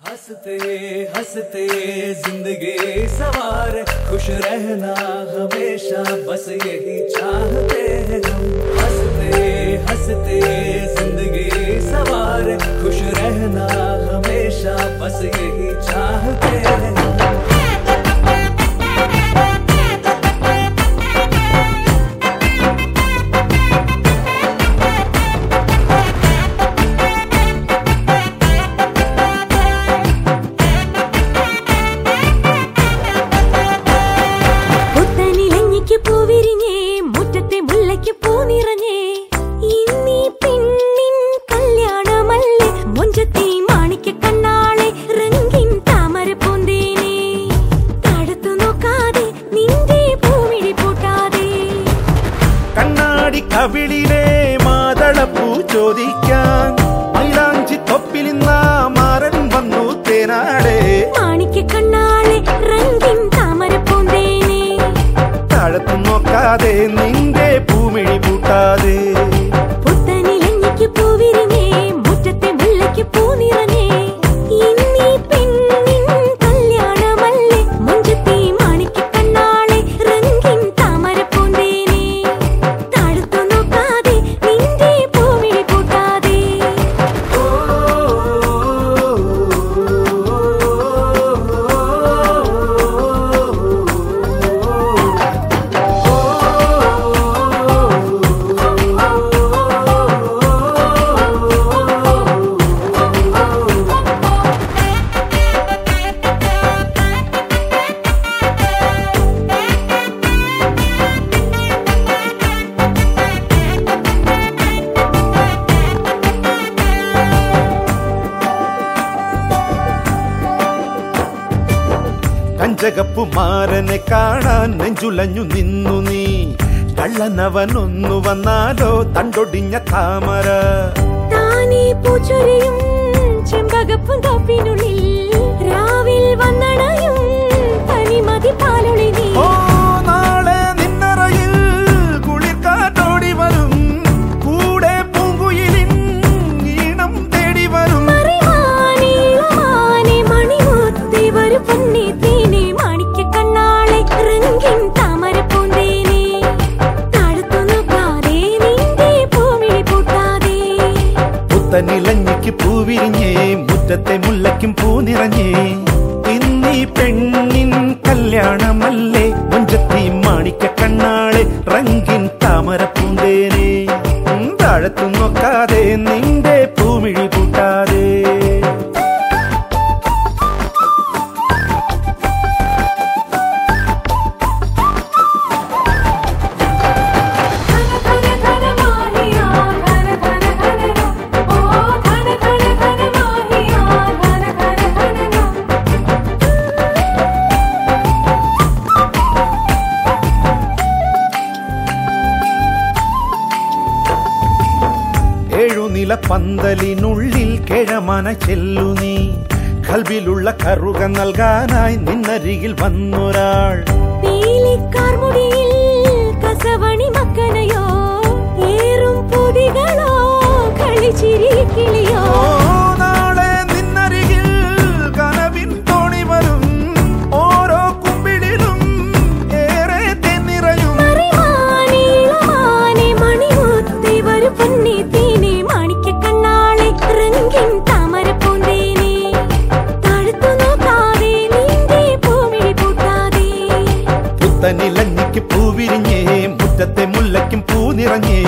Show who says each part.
Speaker 1: हँसते हँसते ज़िंदगी सवार। खुश रहना हमेशा, बस यही चाहते हैं हम। हँसते हँसते ज़िंदगी सवार। खुश रहना हमेशा, बस यही चाहते
Speaker 2: കവിളിലെ മാതളപ്പൂ ചോദിക്കാൻ മൈലാഞ്ചി തൊപ്പിലിന്ന മാരൻ വന്നു തേനാടെ.
Speaker 3: മാണിക്ക കണ്ണാളെ റംഗിൻ താമര പൂന്തേനെ.
Speaker 2: താഴത്തു നോക്കാതെ നിന്റെ പൂമിഴി പൂട്ടാതെ മാരനെ കാണാൻ നെഞ്ചുലഞ്ഞു നിന്നു നീ. കള്ളനവനൊന്നു വന്നാലോ തണ്ടൊടിഞ്ഞ താമര.
Speaker 3: താനേ ചെമ്പകപ്പും തോപ്പിനുള്ളിൽ
Speaker 2: പുത്തനിലഞ്ഞിക്ക് പൂവിരിഞ്ഞേ മുറ്റത്തെ മുല്ലയ്ക്കും പൂ നിറഞ്ഞേ. ഇന്നീ പെണ്ണിൻ കല്യാണമല്ലേ മുഞ്ചത്തി മാണിക്ക കണ്ണാളെ റങ്കിൻ താമര പൂന്തേനെ താഴത്തു നോക്കാതെ ഏഴുനില പന്തലിനുള്ളിൽ കിഴമന ചെല്ലു നീ. കൽവിലുള്ള കറുക നൽകാനായി നിന്നരികിൽ വന്നൊരാൾ.
Speaker 3: കസവണി മക്കനയോ ഏറും പൊതികളോ
Speaker 2: മുറ്റത്തെ മുല്ലയ്ക്കും പൂ നിറഞ്ഞേ.